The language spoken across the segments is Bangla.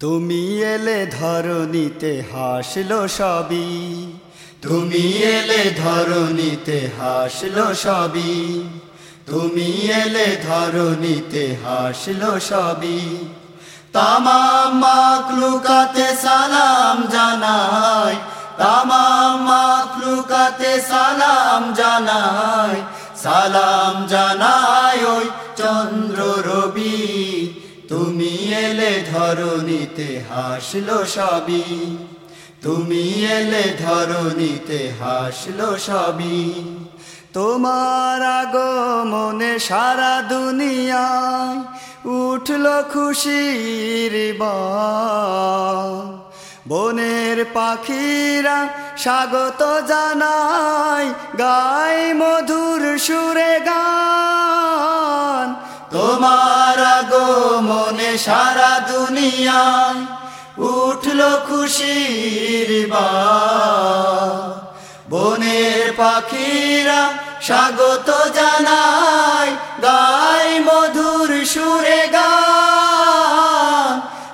তুমি এলে ধরণীতে হাসলো সবই। তুমি এলে ধরণীতে হাসলো সবই। তুমি এলে ধরণীতে হাসলো সবই। তামাম মাকলুকাতে সালাম জানাই। তামাম মাকলুকাতে সালাম জানাই। সালাম জানাই ওই চন্দ্র রবি। ধরণীতে হাসলো সবই। তুমি এলে ধরণীতে হাসলো সবই। তোমার আগমনে সারা দুনিয়ায় উঠল খুশির বনের পাখিরা স্বাগত জানাই গায় মধুর সুরে গান সারা দুনিয়ায় উঠল খুশির বান বনের পাখিরা স্বাগত জানাই গায় মধুর সুরে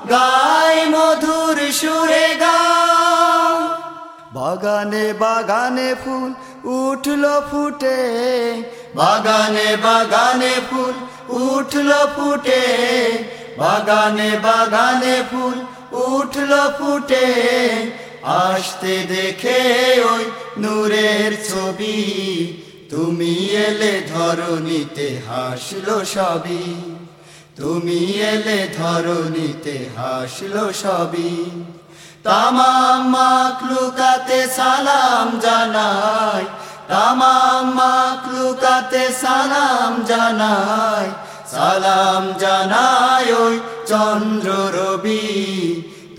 গায় মধুর সুরে গান বাগানে বাগানে ফুল উঠল ফুটে, বাগানে বাগানে ফুল উঠল ফুটে বাগানে বাগানে ফুল উঠল ফুটে। আসতে দেখে ওই নূরের ছবি। তুমি এলে ধরণীতে হাসলো সবই। তুমি এলে ধরণীতে হাসলো সবই। তামাম মাকলুকাতে সালাম জানাই। তামাম মাকলুকাতে সালাম জানাই। সালাম জানায় চন্দ্র রবি,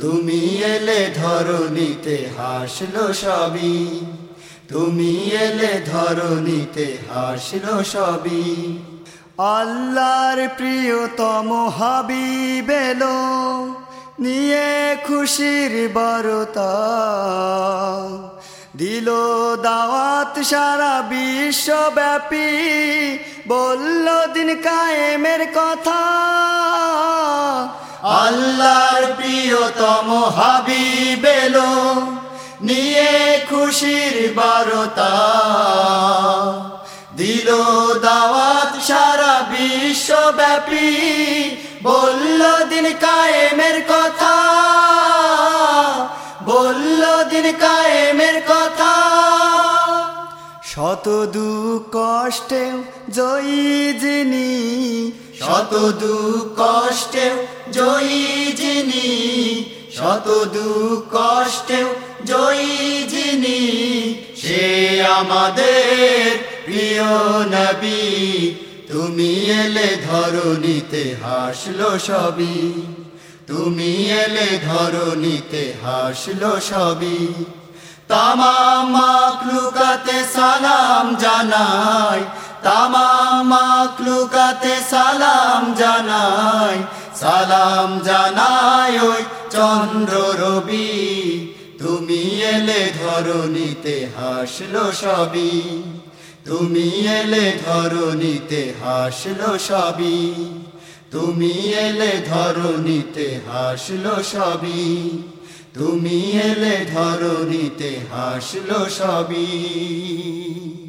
তুমি এলে ধরণীতে হাসলো সবই। তুমি এলে ধরণীতে হাসলো সবই। আল্লাহর প্রিয়তম হাবিব এলো, নিয়ে খুশির বারতা। দিল দাওয়াত সারা বিশ্বব্যাপী, বলল দিন কায়েমের কথা। প্রিয়তম হাবিব এলো নিয়ে খুশির বারতা। দিল দাওয়াত সারা বিশ্বব্যাপী, বলল দিন কায়েমের কথা। বলল দিন কায়েমের কথা। শত দুঃখ কষ্টে জয়ী যিনি শত দুঃখ কষ্টে জয়ী যিনি, শত দুঃখ কষ্টে জয়ী যিনি, সে আমাদের প্রিয় নবী। তুমি এলে ধরণীতে হাসলো সবই, তুমি এলে ধরণীতে হাসলো সবই। তামাম মাকলুকাতে সালাম জানাই তামাম মাকলুকাতে সালাম জানাই সালাম জানাই ওই চন্দ্র রবি। তুমি এলে ধরণীতে হাসলো সবই, তুমি এলে ধরণীতে হাসলো সবই, তুমি এলে ধরণীতে হাসলো সবই, তুমি এলে ধরণীতে হাসলো সবই।